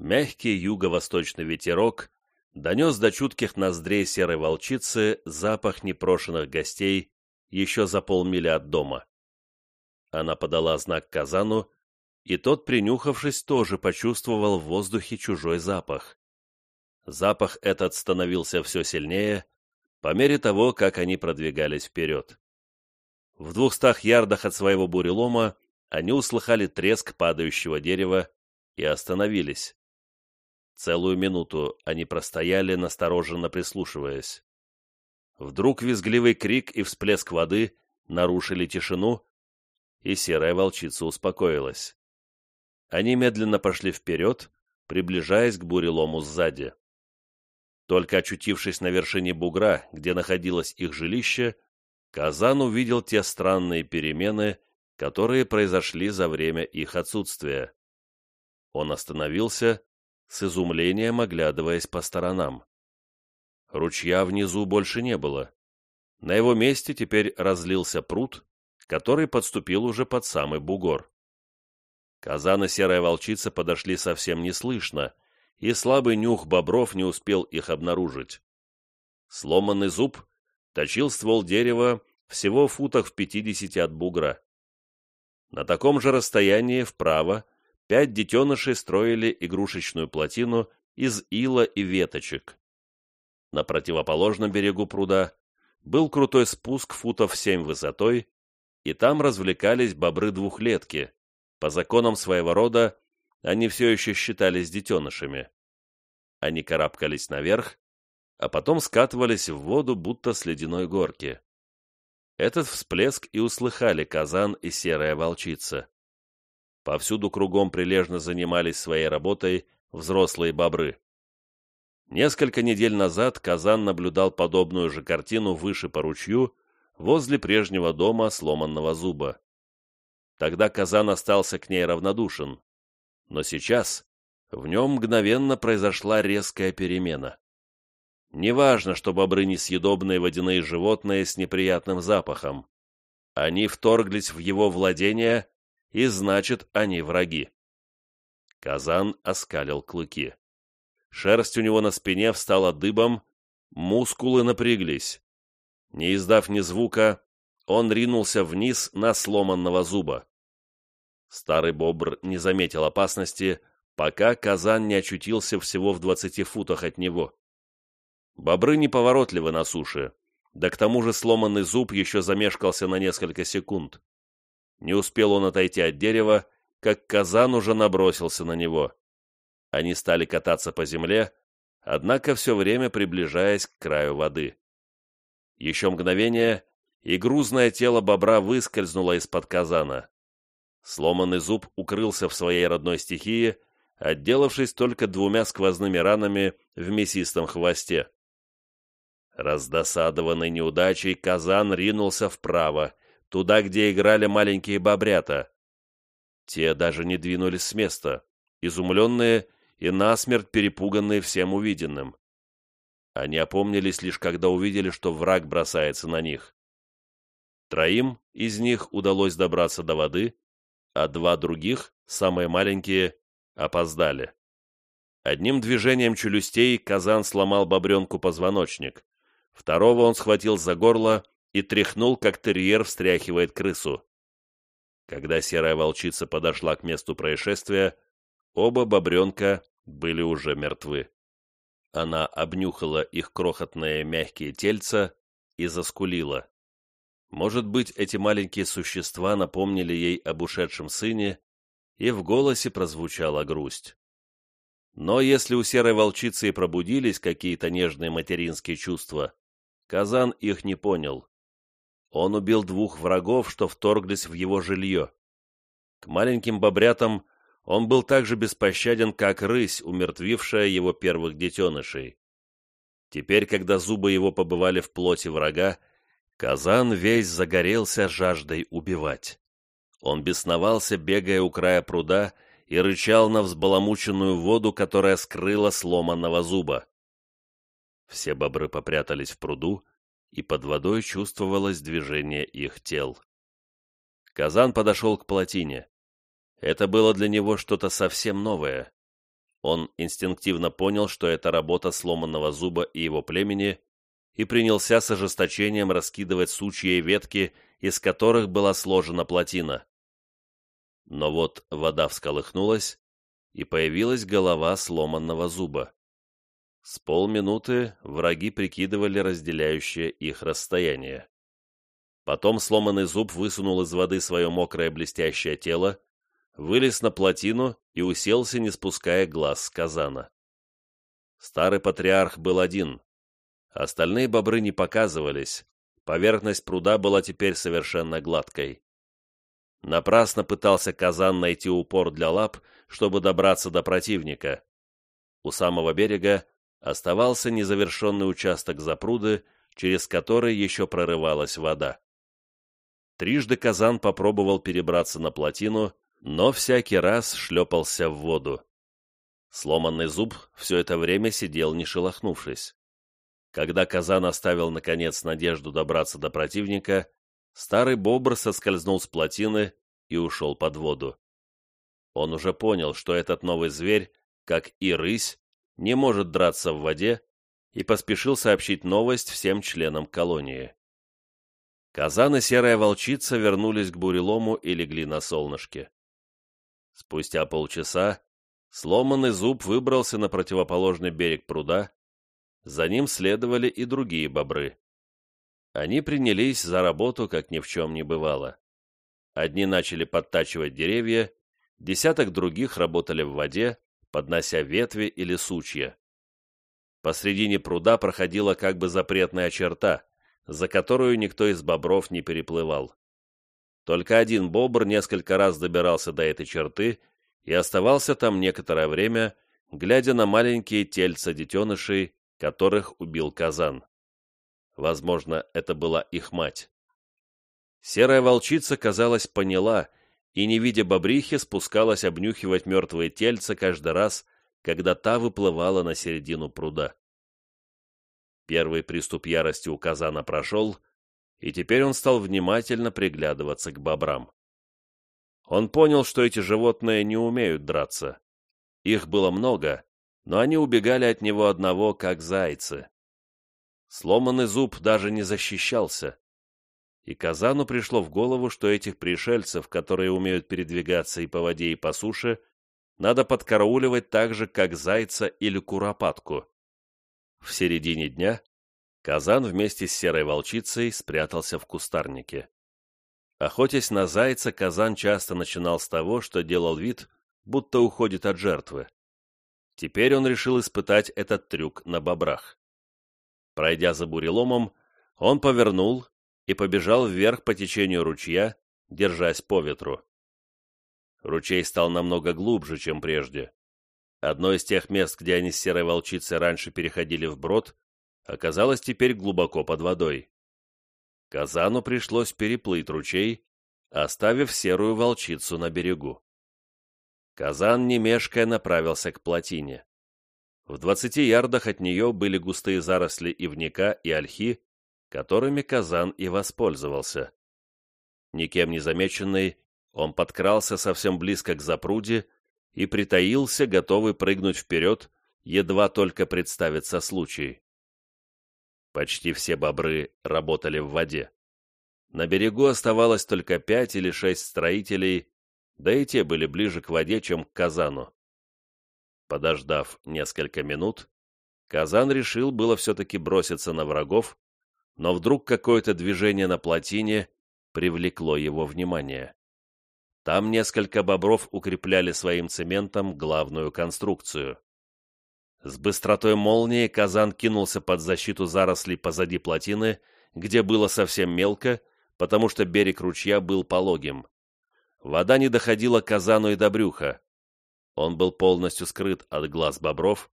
Мягкий юго-восточный ветерок донес до чутких ноздрей серой волчицы запах непрошенных гостей еще за полмили от дома. Она подала знак Казану, и тот, принюхавшись, тоже почувствовал в воздухе чужой запах. Запах этот становился все сильнее, по мере того, как они продвигались вперед. В двухстах ярдах от своего бурелома они услыхали треск падающего дерева и остановились. Целую минуту они простояли, настороженно прислушиваясь. Вдруг визгливый крик и всплеск воды нарушили тишину, и серая волчица успокоилась. Они медленно пошли вперед, приближаясь к бурелому сзади. Только очутившись на вершине бугра, где находилось их жилище, Казан увидел те странные перемены, которые произошли за время их отсутствия. Он остановился с изумлением оглядываясь по сторонам. Ручья внизу больше не было. На его месте теперь разлился пруд, который подступил уже под самый бугор. Казан и серая волчица подошли совсем неслышно, и слабый нюх бобров не успел их обнаружить. Сломанный зуб точил ствол дерева всего футах в пятидесяти от бугра. На таком же расстоянии вправо пять детенышей строили игрушечную плотину из ила и веточек. На противоположном берегу пруда был крутой спуск футов семь высотой, и там развлекались бобры-двухлетки. По законам своего рода они все еще считались детенышами. Они карабкались наверх, а потом скатывались в воду, будто с ледяной горки. Этот всплеск и услыхали казан и серая волчица. Повсюду кругом прилежно занимались своей работой взрослые бобры. Несколько недель назад Казан наблюдал подобную же картину выше по ручью, возле прежнего дома сломанного зуба. Тогда Казан остался к ней равнодушен. Но сейчас в нем мгновенно произошла резкая перемена. Неважно, что бобры несъедобные водяные животные с неприятным запахом. Они вторглись в его владение и значит, они враги. Казан оскалил клыки. Шерсть у него на спине встала дыбом, мускулы напряглись. Не издав ни звука, он ринулся вниз на сломанного зуба. Старый бобр не заметил опасности, пока Казан не очутился всего в двадцати футах от него. Бобры неповоротливы на суше, да к тому же сломанный зуб еще замешкался на несколько секунд. Не успел он отойти от дерева, как казан уже набросился на него. Они стали кататься по земле, однако все время приближаясь к краю воды. Еще мгновение, и грузное тело бобра выскользнуло из-под казана. Сломанный зуб укрылся в своей родной стихии, отделавшись только двумя сквозными ранами в мясистом хвосте. Раздосадованный неудачей, казан ринулся вправо, туда, где играли маленькие бобрята. Те даже не двинулись с места, изумленные и насмерть перепуганные всем увиденным. Они опомнились лишь когда увидели, что враг бросается на них. Троим из них удалось добраться до воды, а два других, самые маленькие, опоздали. Одним движением челюстей Казан сломал бобренку позвоночник. Второго он схватил за горло и тряхнул, как терьер встряхивает крысу. Когда серая волчица подошла к месту происшествия, оба бобренка были уже мертвы. Она обнюхала их крохотные мягкие тельца и заскулила. Может быть, эти маленькие существа напомнили ей об ушедшем сыне, и в голосе прозвучала грусть. Но если у серой волчицы и пробудились какие-то нежные материнские чувства, Казан их не понял. Он убил двух врагов, что вторглись в его жилье. К маленьким бобрятам он был так же беспощаден, как рысь, умертвившая его первых детенышей. Теперь, когда зубы его побывали в плоти врага, Казан весь загорелся жаждой убивать. Он бесновался, бегая у края пруда, и рычал на взбаламученную воду, которая скрыла сломанного зуба. Все бобры попрятались в пруду, и под водой чувствовалось движение их тел. Казан подошел к плотине. Это было для него что-то совсем новое. Он инстинктивно понял, что это работа сломанного зуба и его племени, и принялся с ожесточением раскидывать сучья и ветки, из которых была сложена плотина. Но вот вода всколыхнулась, и появилась голова сломанного зуба. С полминуты враги прикидывали разделяющее их расстояние. Потом сломанный зуб высунул из воды свое мокрое блестящее тело, вылез на плотину и уселся, не спуская глаз с казана. Старый патриарх был один. Остальные бобры не показывались, поверхность пруда была теперь совершенно гладкой. Напрасно пытался казан найти упор для лап, чтобы добраться до противника. У самого берега оставался незавершенный участок запруды, через который еще прорывалась вода. Трижды казан попробовал перебраться на плотину, но всякий раз шлепался в воду. Сломанный зуб все это время сидел, не шелохнувшись. Когда казан оставил, наконец, надежду добраться до противника, старый бобр соскользнул с плотины и ушел под воду. Он уже понял, что этот новый зверь, как и рысь, не может драться в воде, и поспешил сообщить новость всем членам колонии. Казан и серая волчица вернулись к бурелому и легли на солнышке. Спустя полчаса сломанный зуб выбрался на противоположный берег пруда, за ним следовали и другие бобры. Они принялись за работу, как ни в чем не бывало. Одни начали подтачивать деревья, десяток других работали в воде, поднося ветви или сучья. Посредине пруда проходила как бы запретная черта, за которую никто из бобров не переплывал. Только один бобр несколько раз добирался до этой черты и оставался там некоторое время, глядя на маленькие тельца детенышей, которых убил казан. Возможно, это была их мать. Серая волчица, казалось, поняла и, не видя бобрихи, спускалась обнюхивать мертвые тельца каждый раз, когда та выплывала на середину пруда. Первый приступ ярости у казана прошел, и теперь он стал внимательно приглядываться к бобрам. Он понял, что эти животные не умеют драться. Их было много, но они убегали от него одного, как зайцы. Сломанный зуб даже не защищался и Казану пришло в голову, что этих пришельцев, которые умеют передвигаться и по воде, и по суше, надо подкарауливать так же, как зайца или куропатку. В середине дня Казан вместе с серой волчицей спрятался в кустарнике. Охотясь на зайца, Казан часто начинал с того, что делал вид, будто уходит от жертвы. Теперь он решил испытать этот трюк на бобрах. Пройдя за буреломом, он повернул и побежал вверх по течению ручья, держась по ветру. Ручей стал намного глубже, чем прежде. Одно из тех мест, где они с серой волчицей раньше переходили вброд, оказалось теперь глубоко под водой. Казану пришлось переплыть ручей, оставив серую волчицу на берегу. Казан, не мешкая, направился к плотине. В двадцати ярдах от нее были густые заросли ивника и ольхи, которыми Казан и воспользовался. Никем не замеченный, он подкрался совсем близко к запруде и притаился, готовый прыгнуть вперед, едва только представится случай. Почти все бобры работали в воде. На берегу оставалось только пять или шесть строителей, да и те были ближе к воде, чем к казану. Подождав несколько минут, казан решил было все-таки броситься на врагов, но вдруг какое-то движение на плотине привлекло его внимание. Там несколько бобров укрепляли своим цементом главную конструкцию. С быстротой молнии казан кинулся под защиту зарослей позади плотины, где было совсем мелко, потому что берег ручья был пологим. Вода не доходила казану и до брюха. Он был полностью скрыт от глаз бобров,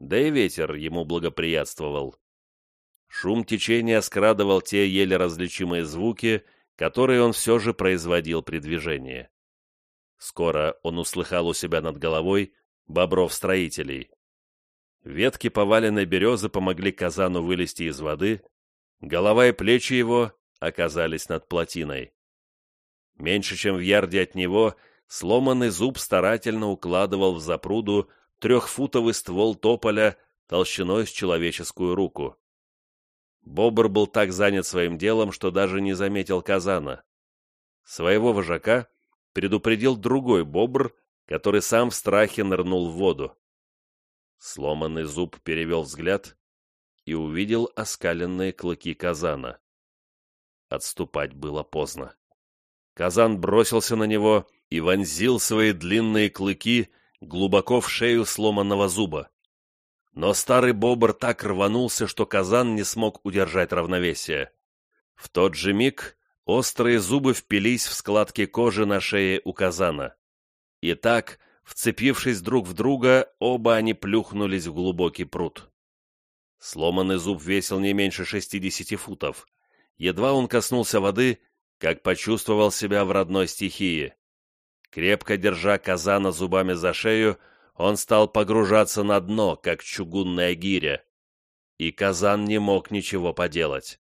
да и ветер ему благоприятствовал. Шум течения скрадывал те еле различимые звуки, которые он все же производил при движении. Скоро он услыхал у себя над головой бобров-строителей. Ветки поваленной березы помогли казану вылезти из воды, голова и плечи его оказались над плотиной. Меньше чем в ярде от него сломанный зуб старательно укладывал в запруду трехфутовый ствол тополя толщиной с человеческую руку. Бобр был так занят своим делом, что даже не заметил казана. Своего вожака предупредил другой бобр, который сам в страхе нырнул в воду. Сломанный зуб перевел взгляд и увидел оскаленные клыки казана. Отступать было поздно. Казан бросился на него и вонзил свои длинные клыки глубоко в шею сломанного зуба. Но старый бобр так рванулся, что казан не смог удержать равновесие. В тот же миг острые зубы впились в складки кожи на шее у казана. И так, вцепившись друг в друга, оба они плюхнулись в глубокий пруд. Сломанный зуб весил не меньше шестидесяти футов. Едва он коснулся воды, как почувствовал себя в родной стихии. Крепко держа казана зубами за шею, он стал погружаться на дно, как чугунная гиря. И казан не мог ничего поделать.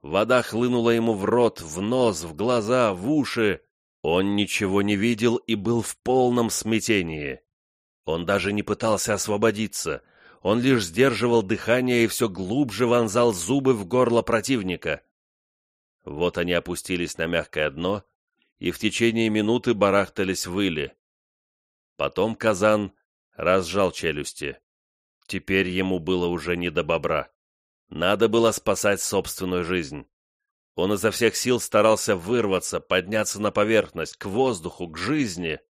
Вода хлынула ему в рот, в нос, в глаза, в уши. Он ничего не видел и был в полном смятении. Он даже не пытался освободиться. Он лишь сдерживал дыхание и все глубже вонзал зубы в горло противника. Вот они опустились на мягкое дно, и в течение минуты барахтались выли. Потом казан разжал челюсти. Теперь ему было уже не до бобра. Надо было спасать собственную жизнь. Он изо всех сил старался вырваться, подняться на поверхность, к воздуху, к жизни.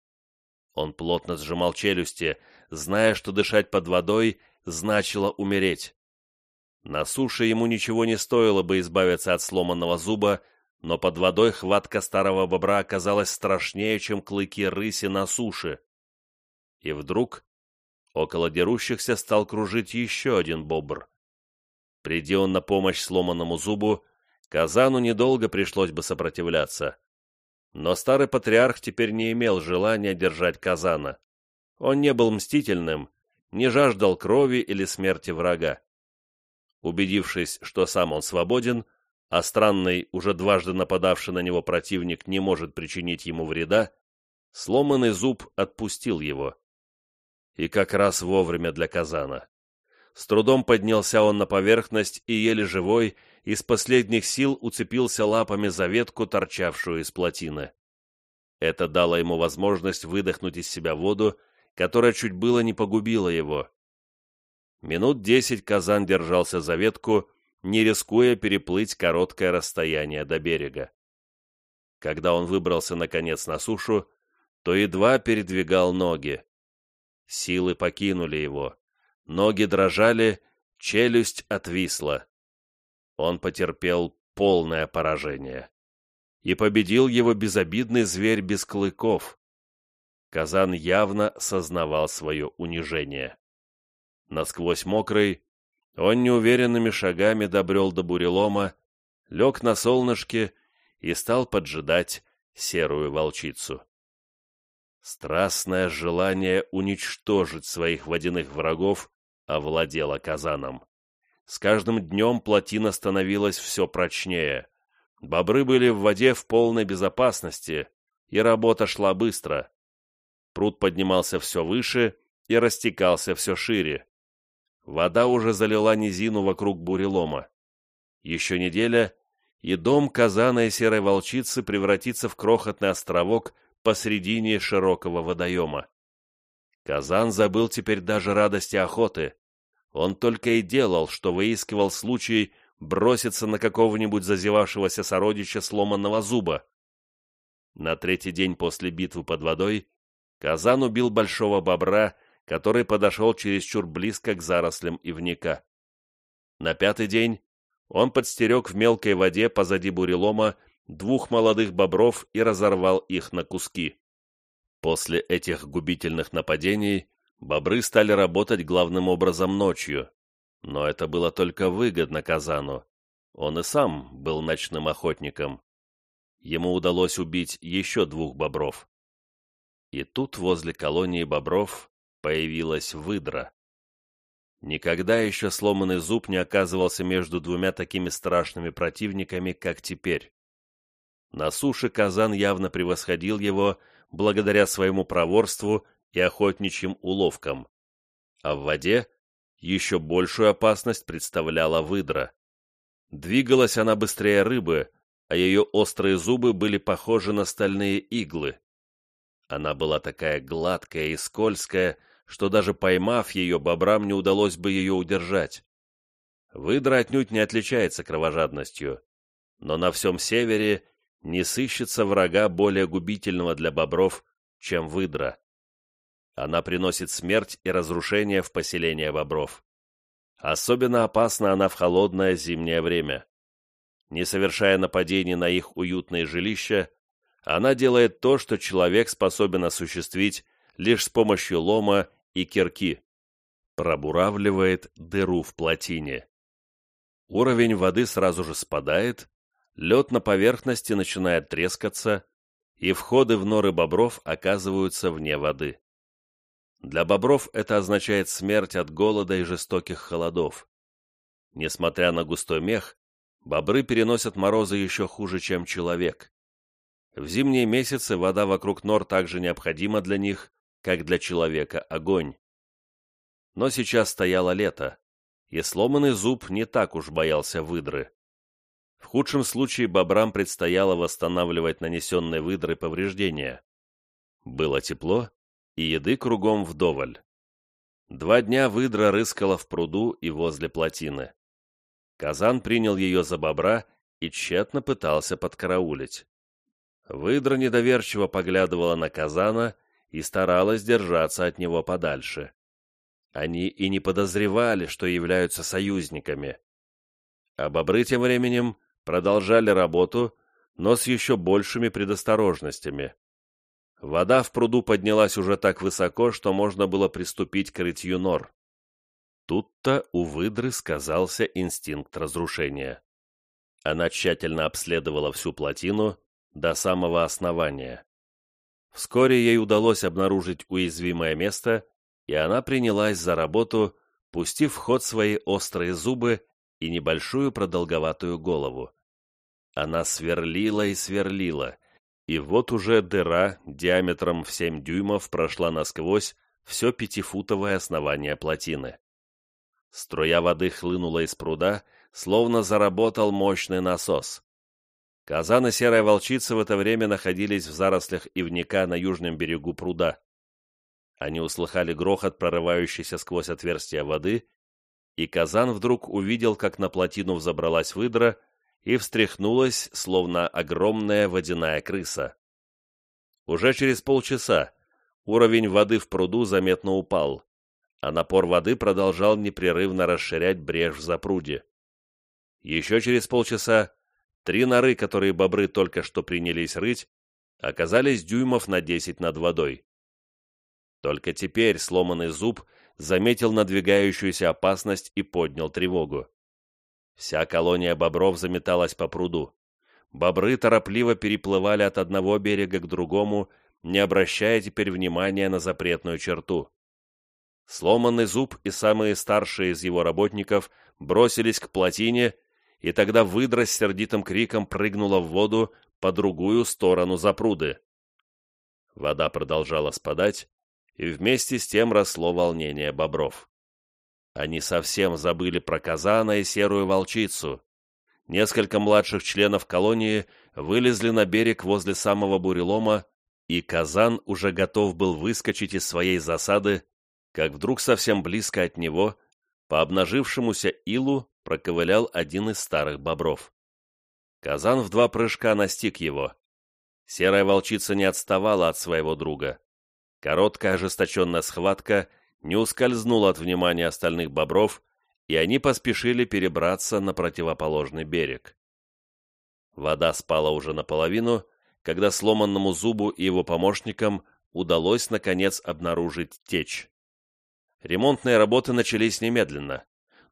Он плотно сжимал челюсти, зная, что дышать под водой значило умереть. На суше ему ничего не стоило бы избавиться от сломанного зуба, но под водой хватка старого бобра оказалась страшнее, чем клыки рыси на суше. И вдруг около дерущихся стал кружить еще один бобр. Приди он на помощь сломанному зубу, Казану недолго пришлось бы сопротивляться. Но старый патриарх теперь не имел желания держать Казана. Он не был мстительным, не жаждал крови или смерти врага. Убедившись, что сам он свободен, а странный, уже дважды нападавший на него противник не может причинить ему вреда, сломанный зуб отпустил его. И как раз вовремя для казана. С трудом поднялся он на поверхность и, еле живой, из последних сил уцепился лапами за ветку, торчавшую из плотины. Это дало ему возможность выдохнуть из себя воду, которая чуть было не погубила его. Минут десять Казан держался за ветку, не рискуя переплыть короткое расстояние до берега. Когда он выбрался, наконец, на сушу, то едва передвигал ноги. Силы покинули его. Ноги дрожали, челюсть отвисла. Он потерпел полное поражение. И победил его безобидный зверь без клыков. Казан явно сознавал свое унижение. Насквозь мокрый, он неуверенными шагами добрел до бурелома, лег на солнышке и стал поджидать серую волчицу. Страстное желание уничтожить своих водяных врагов овладело казаном. С каждым днем плотина становилась все прочнее. Бобры были в воде в полной безопасности, и работа шла быстро. Пруд поднимался все выше и растекался все шире. Вода уже залила низину вокруг бурелома. Еще неделя, и дом казана и серой волчицы превратится в крохотный островок посредине широкого водоема. Казан забыл теперь даже радости охоты. Он только и делал, что выискивал случай броситься на какого-нибудь зазевавшегося сородича сломанного зуба. На третий день после битвы под водой Казан убил большого бобра который подошел чересчур близко к зарослям ивника. На пятый день он подстерег в мелкой воде позади бурелома двух молодых бобров и разорвал их на куски. После этих губительных нападений бобры стали работать главным образом ночью, но это было только выгодно Казану. Он и сам был ночным охотником. Ему удалось убить еще двух бобров. И тут возле колонии бобров появилась выдра. Никогда еще сломанный зуб не оказывался между двумя такими страшными противниками, как теперь. На суше Казан явно превосходил его благодаря своему проворству и охотничьим уловкам. а в воде еще большую опасность представляла выдра. Двигалась она быстрее рыбы, а ее острые зубы были похожи на стальные иглы. Она была такая гладкая и скользкая, что даже поймав ее, бобрам не удалось бы ее удержать. Выдра отнюдь не отличается кровожадностью, но на всем севере не сыщется врага более губительного для бобров, чем выдра. Она приносит смерть и разрушение в поселение бобров. Особенно опасна она в холодное зимнее время. Не совершая нападений на их уютные жилища, она делает то, что человек способен осуществить лишь с помощью лома и кирки. Пробуравливает дыру в плотине. Уровень воды сразу же спадает, лед на поверхности начинает трескаться, и входы в норы бобров оказываются вне воды. Для бобров это означает смерть от голода и жестоких холодов. Несмотря на густой мех, бобры переносят морозы еще хуже, чем человек. В зимние месяцы вода вокруг нор также необходима для них, как для человека огонь. Но сейчас стояло лето, и сломанный зуб не так уж боялся выдры. В худшем случае бобрам предстояло восстанавливать нанесенные выдры повреждения. Было тепло, и еды кругом вдоволь. Два дня выдра рыскала в пруду и возле плотины. Казан принял ее за бобра и тщетно пытался подкараулить. Выдра недоверчиво поглядывала на Казана и старалась держаться от него подальше. Они и не подозревали, что являются союзниками. А бобры тем временем продолжали работу, но с еще большими предосторожностями. Вода в пруду поднялась уже так высоко, что можно было приступить к рытью нор. Тут-то у выдры сказался инстинкт разрушения. Она тщательно обследовала всю плотину до самого основания. Вскоре ей удалось обнаружить уязвимое место, и она принялась за работу, пустив в ход свои острые зубы и небольшую продолговатую голову. Она сверлила и сверлила, и вот уже дыра диаметром в семь дюймов прошла насквозь все пятифутовое основание плотины. Струя воды хлынула из пруда, словно заработал мощный насос. Казан и серая волчица в это время находились в зарослях ивника на южном берегу пруда. Они услыхали грохот, прорывающийся сквозь отверстия воды, и Казан вдруг увидел, как на плотину взобралась выдра и встряхнулась, словно огромная водяная крыса. Уже через полчаса уровень воды в пруду заметно упал, а напор воды продолжал непрерывно расширять брешь в запруде. Еще через полчаса Три норы, которые бобры только что принялись рыть, оказались дюймов на десять над водой. Только теперь сломанный зуб заметил надвигающуюся опасность и поднял тревогу. Вся колония бобров заметалась по пруду. Бобры торопливо переплывали от одного берега к другому, не обращая теперь внимания на запретную черту. Сломанный зуб и самые старшие из его работников бросились к плотине и тогда выдра с сердитым криком прыгнула в воду по другую сторону запруды. Вода продолжала спадать, и вместе с тем росло волнение бобров. Они совсем забыли про казана и серую волчицу. Несколько младших членов колонии вылезли на берег возле самого бурелома, и казан уже готов был выскочить из своей засады, как вдруг совсем близко от него, по обнажившемуся илу, проковылял один из старых бобров. Казан в два прыжка настиг его. Серая волчица не отставала от своего друга. Короткая ожесточенная схватка не ускользнула от внимания остальных бобров, и они поспешили перебраться на противоположный берег. Вода спала уже наполовину, когда сломанному зубу и его помощникам удалось, наконец, обнаружить течь. Ремонтные работы начались немедленно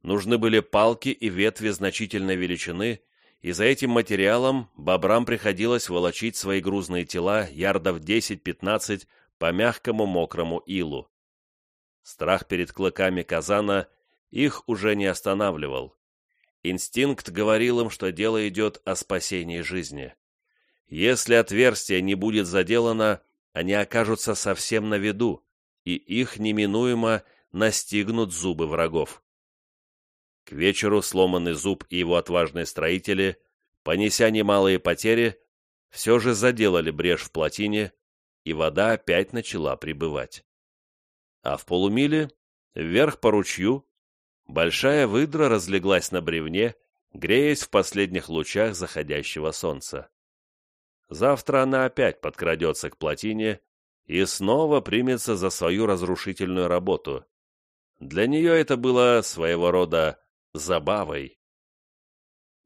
нужны были палки и ветви значительной величины, и за этим материалом бобрам приходилось волочить свои грузные тела ярдов 10-15 по мягкому мокрому илу. Страх перед клыками казана их уже не останавливал. Инстинкт говорил им, что дело идет о спасении жизни. Если отверстие не будет заделано, они окажутся совсем на виду, и их неминуемо настигнут зубы врагов. К вечеру сломанный зуб и его отважные строители, понеся немалые потери, все же заделали брешь в плотине, и вода опять начала прибывать. А в полумиле, вверх по ручью, большая выдра разлеглась на бревне, греясь в последних лучах заходящего солнца. Завтра она опять подкрадется к плотине и снова примется за свою разрушительную работу. Для нее это было своего рода забавой.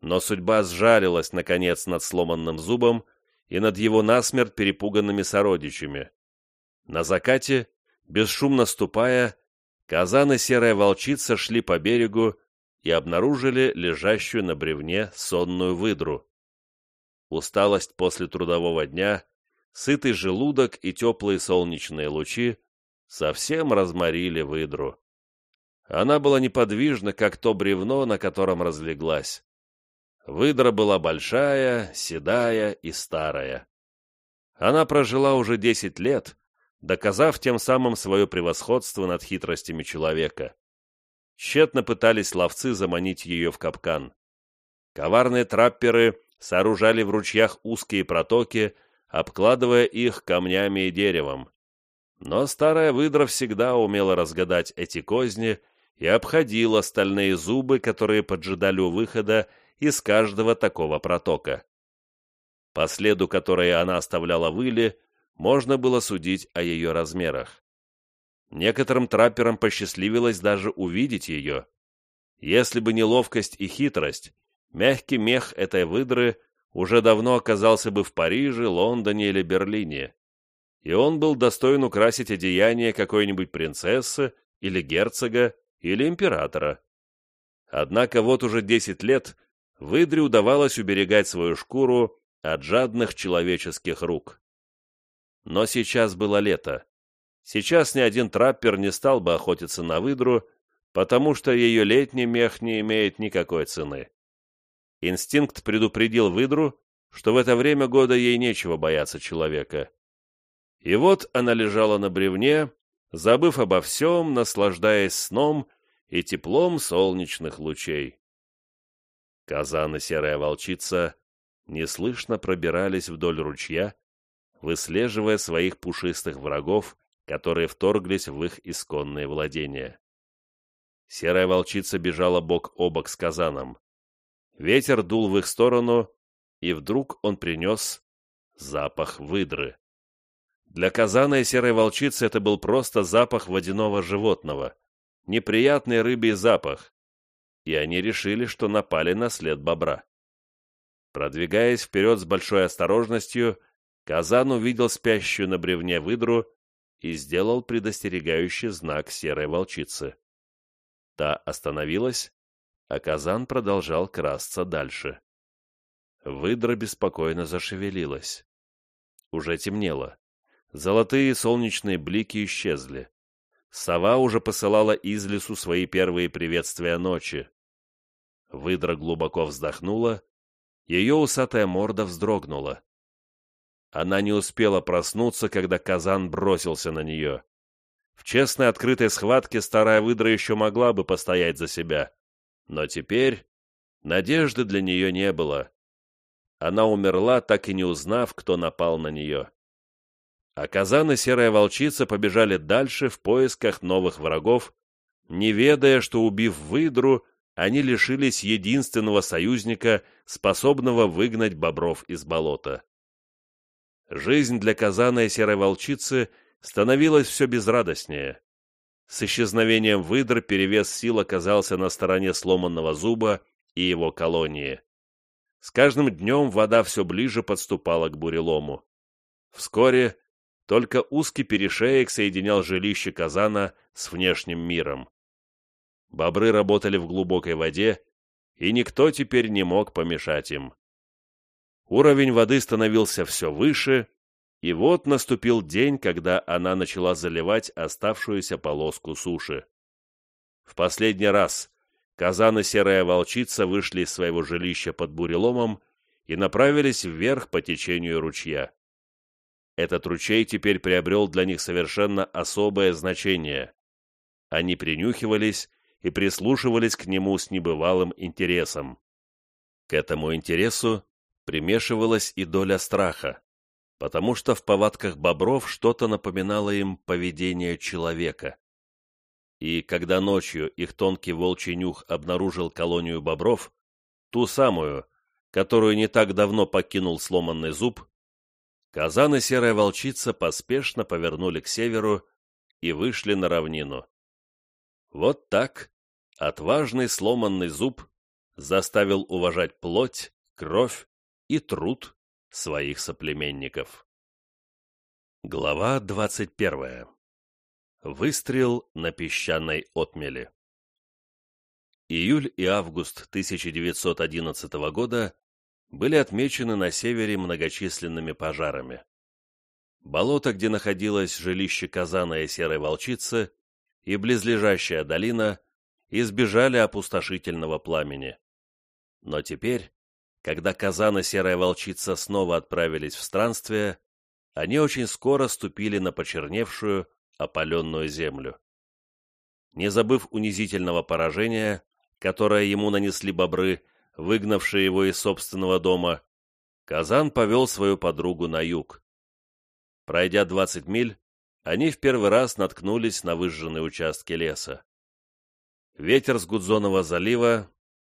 Но судьба сжалилась, наконец, над сломанным зубом и над его насмерть перепуганными сородичами. На закате, бесшумно ступая, казан и серая волчица шли по берегу и обнаружили лежащую на бревне сонную выдру. Усталость после трудового дня, сытый желудок и теплые солнечные лучи совсем разморили выдру. Она была неподвижна, как то бревно, на котором разлеглась. Выдра была большая, седая и старая. Она прожила уже десять лет, доказав тем самым свое превосходство над хитростями человека. Тщетно пытались ловцы заманить ее в капкан. Коварные трапперы сооружали в ручьях узкие протоки, обкладывая их камнями и деревом. Но старая выдра всегда умела разгадать эти козни и обходила стальные зубы, которые поджидали у выхода из каждого такого протока. По следу, который она оставляла в иле, можно было судить о ее размерах. Некоторым трапперам посчастливилось даже увидеть ее. Если бы не ловкость и хитрость, мягкий мех этой выдры уже давно оказался бы в Париже, Лондоне или Берлине, и он был достоин украсить одеяние какой-нибудь принцессы или герцога или императора. Однако вот уже десять лет выдре удавалось уберегать свою шкуру от жадных человеческих рук. Но сейчас было лето, Сейчас ни один траппер не стал бы охотиться на выдру, потому что ее летний мех не имеет никакой цены. Инстинкт предупредил выдру, что в это время года ей нечего бояться человека. И вот она лежала на бревне, забыв обо всем, наслаждаясь сном и теплом солнечных лучей. Казан и серая волчица неслышно пробирались вдоль ручья, выслеживая своих пушистых врагов которые вторглись в их исконные владения. Серая волчица бежала бок о бок с казаном. Ветер дул в их сторону, и вдруг он принес запах выдры. Для казана и серой волчицы это был просто запах водяного животного, неприятный рыбий запах, и они решили, что напали на след бобра. Продвигаясь вперед с большой осторожностью, Казан увидел спящую на бревне выдру и сделал предостерегающий знак серой волчицы. Та остановилась, а казан продолжал красться дальше. Выдра беспокойно зашевелилась. Уже темнело. Золотые солнечные блики исчезли. Сова уже посылала из лесу свои первые приветствия ночи. Выдра глубоко вздохнула, ее усатая морда вздрогнула. Она не успела проснуться, когда казан бросился на нее. В честной открытой схватке старая выдра еще могла бы постоять за себя. Но теперь надежды для нее не было. Она умерла, так и не узнав, кто напал на нее. А казан и серая волчица побежали дальше в поисках новых врагов, не ведая, что, убив выдру, они лишились единственного союзника, способного выгнать бобров из болота. Жизнь для казана и серой волчицы становилась все безрадостнее. С исчезновением выдр перевес сил оказался на стороне сломанного зуба и его колонии. С каждым днем вода все ближе подступала к бурелому. Вскоре только узкий перешеек соединял жилище казана с внешним миром. Бобры работали в глубокой воде, и никто теперь не мог помешать им. Уровень воды становился все выше, и вот наступил день, когда она начала заливать оставшуюся полоску суши. В последний раз казан и серая волчица вышли из своего жилища под буреломом и направились вверх по течению ручья. Этот ручей теперь приобрел для них совершенно особое значение. Они принюхивались и прислушивались к нему с небывалым интересом. К этому интересу примешивалась и доля страха, потому что в повадках бобров что-то напоминало им поведение человека. И когда ночью их тонкий волчий нюх обнаружил колонию бобров, ту самую, которую не так давно покинул сломанный зуб, казан и серая волчица поспешно повернули к северу и вышли на равнину. Вот так отважный сломанный зуб заставил уважать плоть, кровь и труд своих соплеменников. Глава двадцать первая. Выстрел на песчаной отмели. Июль и август 1911 года были отмечены на севере многочисленными пожарами. Болото, где находилось жилище Казана и Серой Волчицы, и близлежащая долина избежали опустошительного пламени. Но теперь, когда Казан и Серая Волчица снова отправились в странствие, они очень скоро ступили на почерневшую, опаленную землю. Не забыв унизительного поражения, которое ему нанесли бобры, выгнавшие его из собственного дома, Казан повел свою подругу на юг. Пройдя 20 миль, они в первый раз наткнулись на выжженные участки леса. Ветер с Гудзонова залива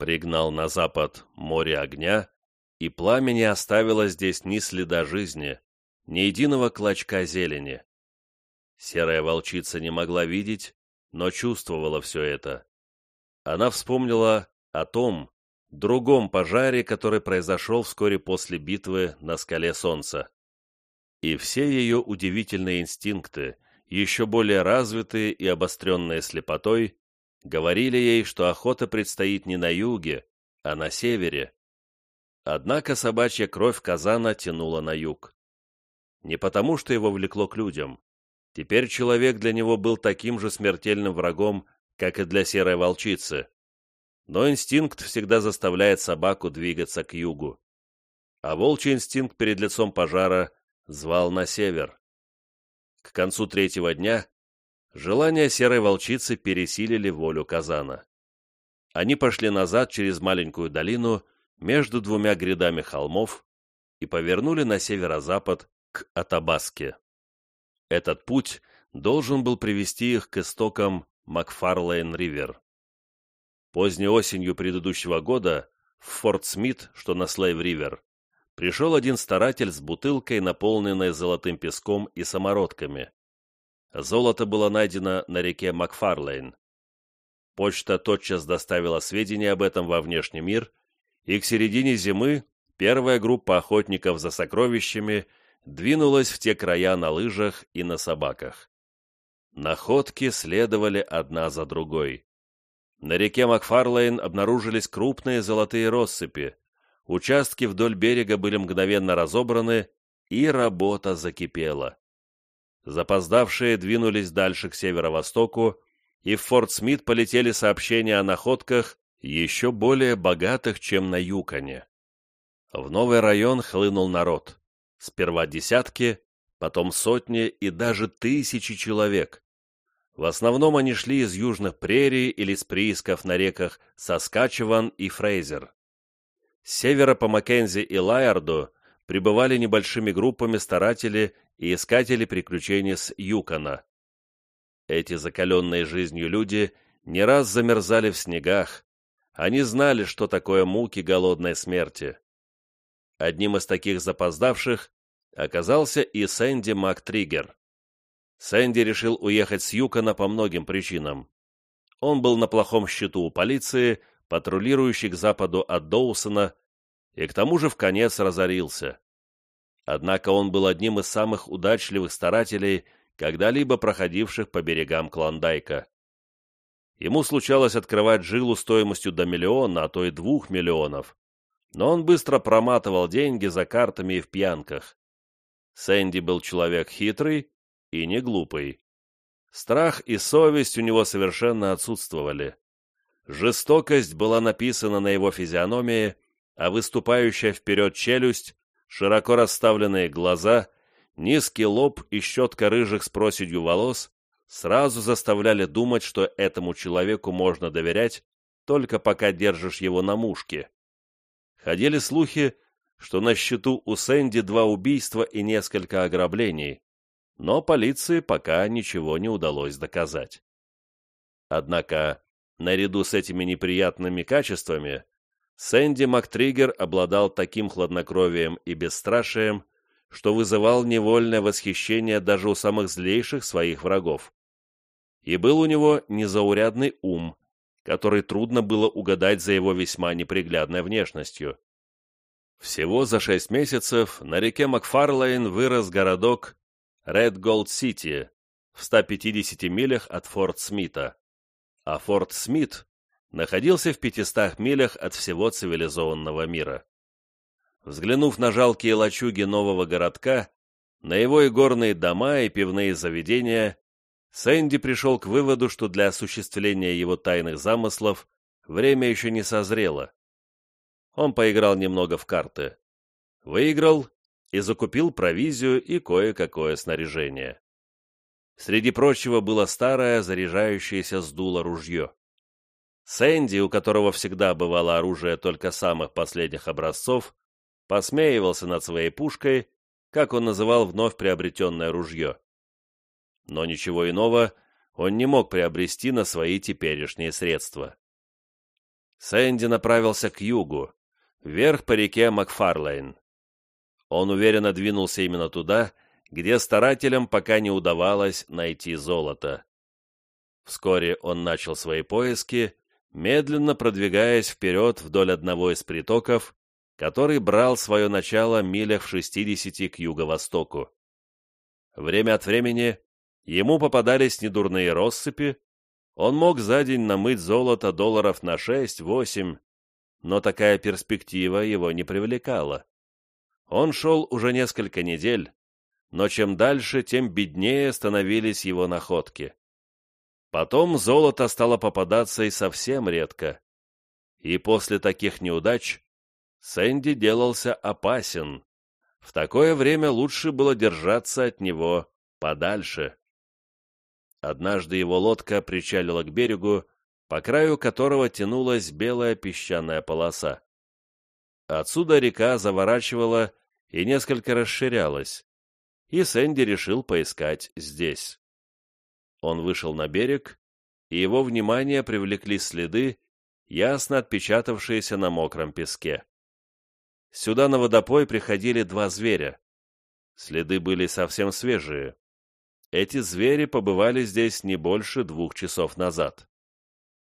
пригнал на запад море огня, и пламя не оставило здесь ни следа жизни, ни единого клочка зелени. Серая волчица не могла видеть, но чувствовала все это. Она вспомнила о том, другом пожаре, который произошел вскоре после битвы на скале Солнца. И все ее удивительные инстинкты, еще более развитые и обостренные слепотой, говорили ей, что охота предстоит не на юге, а на севере. Однако собачья кровь Казана тянула на юг. Не потому, что его влекло к людям, Теперь человек для него был таким же смертельным врагом, как и для серой волчицы. Но инстинкт всегда заставляет собаку двигаться к югу. А волчий инстинкт перед лицом пожара звал на север. К концу третьего дня желания серой волчицы пересилили волю казана. Они пошли назад через маленькую долину между двумя грядами холмов и повернули на северо-запад к Атабаске. Этот путь должен был привести их к истокам Макфарлейн-Ривер. Поздней осенью предыдущего года в Форт Смит, что на Слейв-Ривер, пришел один старатель с бутылкой, наполненной золотым песком и самородками. Золото было найдено на реке Макфарлейн. Почта тотчас доставила сведения об этом во внешний мир, и к середине зимы первая группа охотников за сокровищами – двинулась в те края на лыжах и на собаках. Находки следовали одна за другой. На реке Макфарлейн обнаружились крупные золотые россыпи, участки вдоль берега были мгновенно разобраны, и работа закипела. Запоздавшие двинулись дальше к северо-востоку, и в Форт Смит полетели сообщения о находках, еще более богатых, чем на Юконе. В новый район хлынул народ. Сперва десятки, потом сотни и даже тысячи человек. В основном они шли из южных прерий или с приисков на реках Соскачеван и Фрейзер. С севера по Маккензи и Лайарду прибывали небольшими группами старатели и искатели приключений с Юкона. Эти закаленные жизнью люди не раз замерзали в снегах, они знали, что такое муки голодной смерти. Одним из таких запоздавших оказался и Сэнди МакТриггер. Сэнди решил уехать с Юкона по многим причинам. Он был на плохом счету у полиции, патрулирующей к западу от Доусона, и к тому же в конец разорился. Однако он был одним из самых удачливых старателей, когда-либо проходивших по берегам Клондайка. Ему случалось открывать жилу стоимостью до миллиона, а то и двух миллионов, но он быстро проматывал деньги за картами и в пьянках. Сэнди был человек хитрый и не глупый. Страх и совесть у него совершенно отсутствовали. Жестокость была написана на его физиономии, а выступающая вперед челюсть, широко расставленные глаза, низкий лоб и щетка рыжих с проседью волос сразу заставляли думать, что этому человеку можно доверять, только пока держишь его на мушке. Ходили слухи, что на счету у Сэнди два убийства и несколько ограблений, но полиции пока ничего не удалось доказать. Однако, наряду с этими неприятными качествами, Сэнди МакТриггер обладал таким хладнокровием и бесстрашием, что вызывал невольное восхищение даже у самых злейших своих врагов. И был у него незаурядный ум, который трудно было угадать за его весьма неприглядной внешностью. Всего за шесть месяцев на реке Макфарлейн вырос городок Ред Голд Сити в 150 милях от Форт Смита, а Форт Смит находился в 500 милях от всего цивилизованного мира. Взглянув на жалкие лачуги нового городка, на его игорные дома и пивные заведения, Сэнди пришел к выводу, что для осуществления его тайных замыслов время еще не созрело. Он поиграл немного в карты. Выиграл и закупил провизию и кое-какое снаряжение. Среди прочего было старое, заряжающееся с дула ружье. Сэнди, у которого всегда бывало оружие только самых последних образцов, посмеивался над своей пушкой, как он называл вновь приобретенное ружье. Но ничего иного он не мог приобрести на свои теперешние средства. Сэнди направился к югу, вверх по реке Макфарлейн. Он уверенно двинулся именно туда, где старателям пока не удавалось найти золото. Вскоре он начал свои поиски, медленно продвигаясь вперед вдоль одного из притоков, который брал свое начало милях в 60 к юго-востоку. Время от времени ему попадались недурные россыпи, он мог за день намыть золото долларов на 6-8, но такая перспектива его не привлекала. Он шел уже несколько недель, но чем дальше, тем беднее становились его находки. Потом золото стало попадаться и совсем редко. И после таких неудач Сэнди делался опасен. В такое время лучше было держаться от него подальше. Однажды его лодка причалила к берегу, по краю которого тянулась белая песчаная полоса. Отсюда река заворачивала и несколько расширялась, и Сэнди решил поискать здесь. Он вышел на берег, и его внимание привлекли следы, ясно отпечатавшиеся на мокром песке. Сюда на водопой приходили два зверя. Следы были совсем свежие. Эти звери побывали здесь не больше двух часов назад.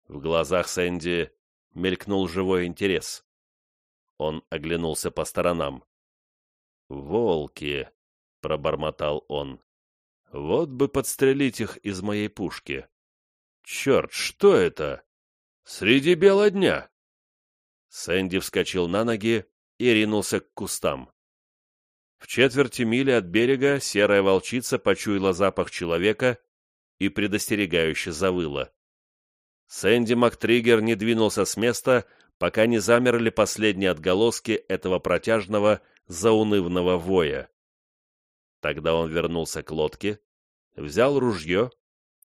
В глазах Сэнди мелькнул живой интерес. Он оглянулся по сторонам. «Волки!» — пробормотал он. «Вот бы подстрелить их из моей пушки!» «Черт, что это? Среди бела дня!» Сэнди вскочил на ноги и ринулся к кустам. В четверти мили от берега серая волчица почуяла запах человека и предостерегающе завыла. Сэнди МакТриггер не двинулся с места, пока не замерли последние отголоски этого протяжного, заунывного воя. Тогда он вернулся к лодке, взял ружье,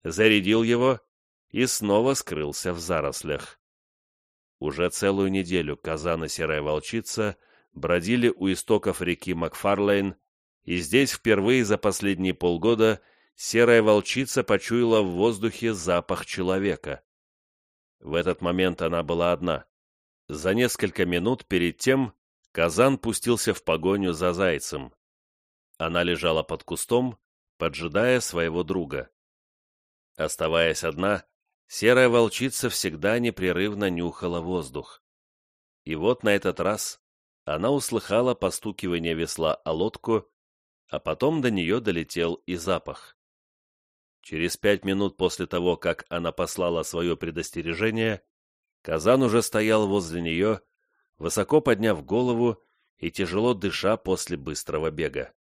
зарядил его и снова скрылся в зарослях. Уже целую неделю Казан и Серая Волчица бродили у истоков реки Макфарлейн, и здесь впервые за последние полгода Серая Волчица почуяла в воздухе запах человека. В этот момент она была одна. За несколько минут перед тем Казан пустился в погоню за зайцем. Она лежала под кустом, поджидая своего друга. Оставаясь одна, серая волчица всегда непрерывно нюхала воздух. И вот на этот раз она услыхала постукивание весла о лодку, а потом до нее долетел и запах. Через пять минут после того, как она послала свое предостережение, Казан уже стоял возле нее, высоко подняв голову и тяжело дыша после быстрого бега.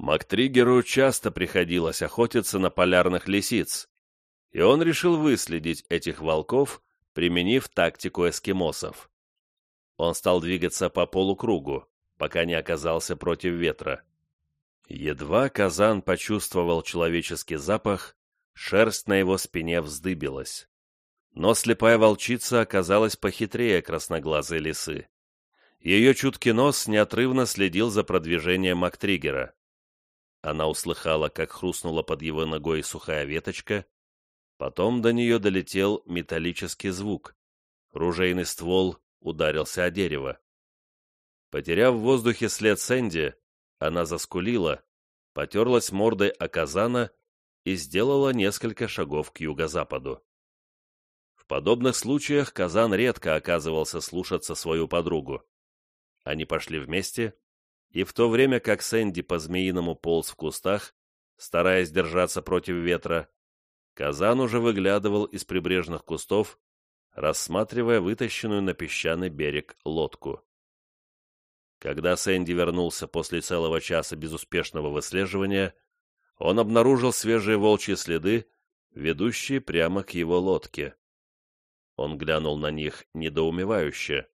Мактригеру часто приходилось охотиться на полярных лисиц, и он решил выследить этих волков, применив тактику эскимосов. Он стал двигаться по полукругу, пока не оказался против ветра. Едва Казан почувствовал человеческий запах, шерсть на его спине вздыбилась. Но слепая волчица оказалась похитрее красноглазой лисы. Ее чуткий нос неотрывно следил за продвижением Мактригера. Она услыхала, как хрустнула под его ногой сухая веточка, потом до нее долетел металлический звук. Ружейный ствол ударился о дерево. Потеряв в воздухе след Сэнди, она заскулила, потерлась мордой о казана и сделала несколько шагов к юго-западу. В подобных случаях казан редко оказывался слушаться свою подругу. Они пошли вместе, и в то время как Сэнди по-змеиному полз в кустах, стараясь держаться против ветра, казан уже выглядывал из прибрежных кустов, рассматривая вытащенную на песчаный берег лодку. Когда Сэнди вернулся после целого часа безуспешного выслеживания, он обнаружил свежие волчьи следы, ведущие прямо к его лодке. Он глянул на них недоумевающе,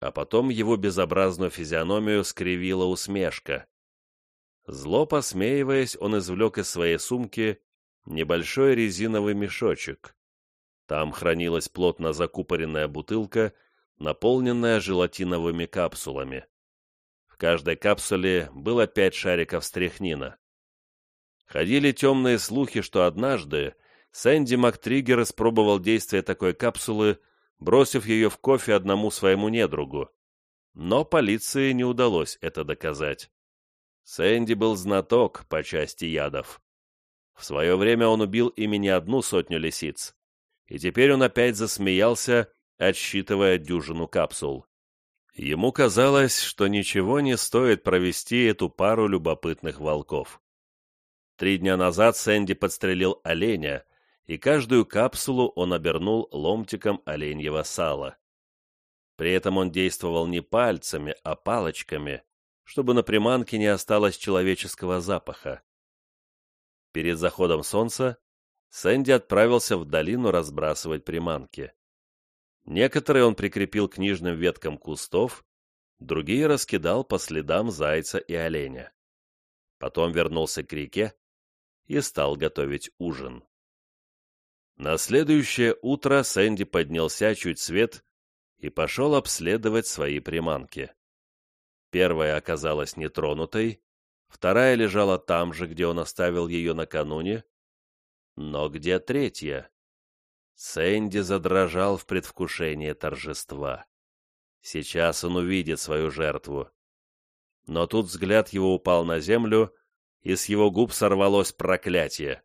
а потом его безобразную физиономию скривила усмешка. Зло посмеиваясь, он извлек из своей сумки небольшой резиновый мешочек. Там хранилась плотно закупоренная бутылка, наполненная желатиновыми капсулами. В каждой капсуле было пять шариков стряхнина. Ходили темные слухи, что однажды Сэнди МакТриггер испробовал действие такой капсулы бросив ее в кофе одному своему недругу. Но полиции не удалось это доказать. Сэнди был знаток по части ядов. В свое время он убил ими не одну сотню лисиц, и теперь он опять засмеялся, отсчитывая дюжину капсул. Ему казалось, что ничего не стоит провести эту пару любопытных волков. Три дня назад Сэнди подстрелил оленя, и каждую капсулу он обернул ломтиком оленьего сала. При этом он действовал не пальцами, а палочками, чтобы на приманке не осталось человеческого запаха. Перед заходом солнца Сэнди отправился в долину разбрасывать приманки. Некоторые он прикрепил к нижним веткам кустов, другие раскидал по следам зайца и оленя. Потом вернулся к реке и стал готовить ужин. На следующее утро Сэнди поднялся чуть свет и пошел обследовать свои приманки. Первая оказалась нетронутой, вторая лежала там же, где он оставил ее накануне. Но где третья? Сэнди задрожал в предвкушении торжества. Сейчас он увидит свою жертву. Но тут взгляд его упал на землю, и с его губ сорвалось проклятие.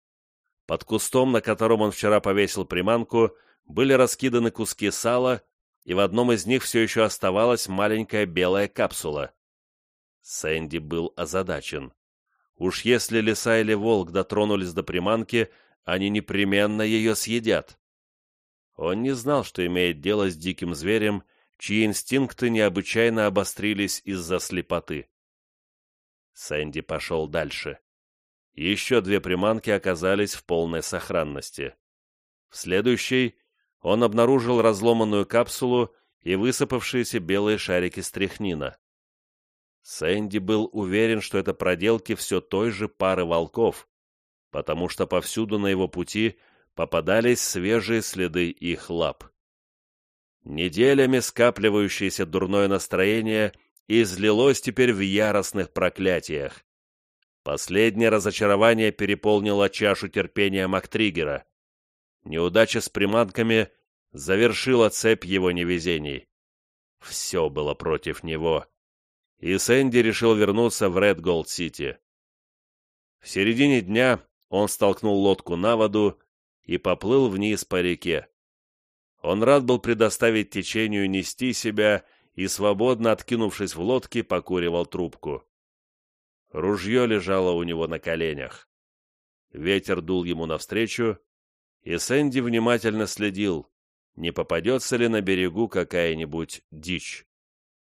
Под кустом, на котором он вчера повесил приманку, были раскиданы куски сала, и в одном из них все еще оставалась маленькая белая капсула. Сэнди был озадачен. Уж если лиса или волк дотронулись до приманки, они непременно ее съедят. Он не знал, что имеет дело с диким зверем, чьи инстинкты необычайно обострились из-за слепоты. Сэнди пошел дальше. Еще две приманки оказались в полной сохранности. В следующей он обнаружил разломанную капсулу и высыпавшиеся белые шарики стряхнина. Сэнди был уверен, что это проделки все той же пары волков, потому что повсюду на его пути попадались свежие следы их лап. Неделями скапливающееся дурное настроение излилось теперь в яростных проклятиях. Последнее разочарование переполнило чашу терпения Мактригера. Неудача с приманками завершила цепь его невезений. Все было против него. И Сэнди решил вернуться в Ред Голд Сити. В середине дня он столкнул лодку на воду и поплыл вниз по реке. Он рад был предоставить течению нести себя и, свободно откинувшись в лодке, покуривал трубку. Ружье лежало у него на коленях. Ветер дул ему навстречу, и Сэнди внимательно следил, не попадется ли на берегу какая-нибудь дичь.